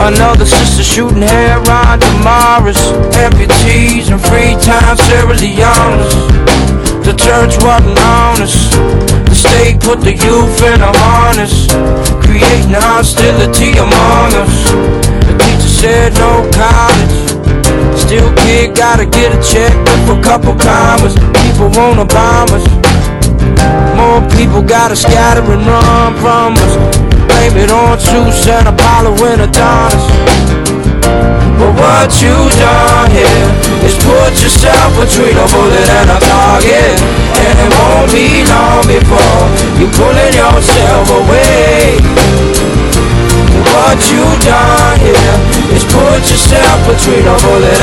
Another sister shooting hair on Damaris. Amputees and Freetown Sierra Leone's. The church wasn't honest. The state put the youth in a harness, creating hostility among us. The teacher said no college. Still kid gotta get a check with a couple commas. People wanna bomb us. More people gotta scatter and run from us. Blame it on Zeus and Apollo and Adonis. But what you done here is put yourself between a bullet and a target. And it won't be long before you're pulling yourself away. What you done here is put yourself between a bullet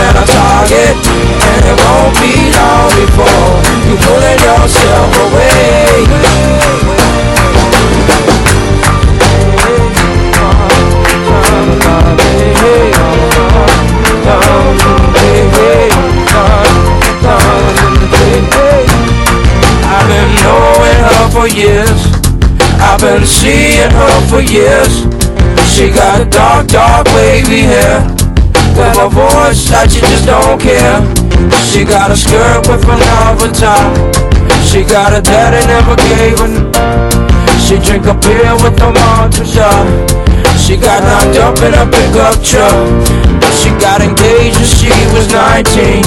been seeing her for years. She got a dark, dark wavy hair. With a voice that you just don't care. She got a skirt with another top. She got a daddy never gave her. She drink a beer with the shop. She got knocked up in a pickup truck. She got engaged when she was 19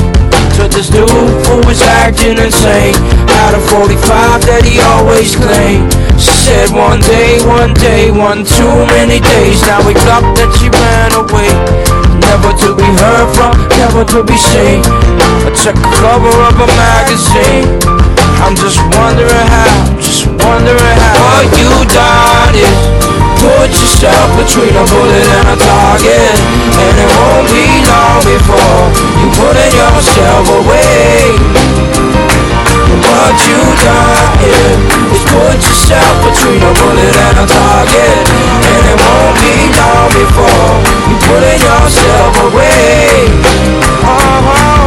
to this dude who was acting insane. Had a 45 that he always claimed. She said one day, one day, one too many days. Now we got that she ran away. Never to be heard from, never to be seen. I check the cover of a magazine. I'm just wondering how, just wondering how. What you done is put yourself between a bullet and a target. between a bullet and a target And it won't be long before You're pulling yourself away.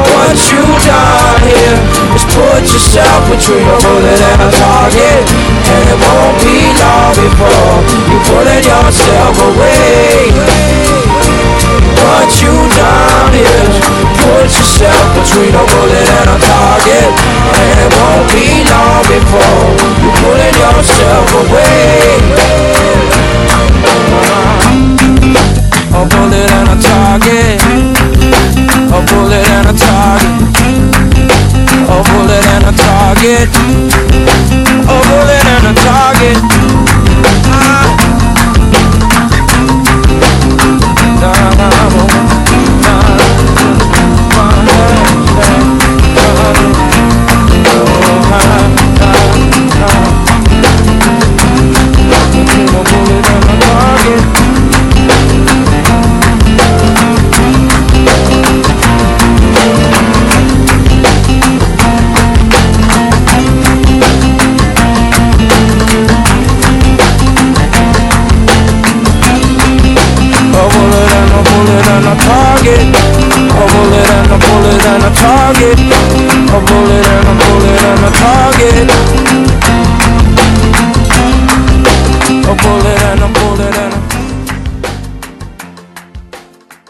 What you done here Is put yourself between a bullet and a target And it won't be long before You're pulling yourself away.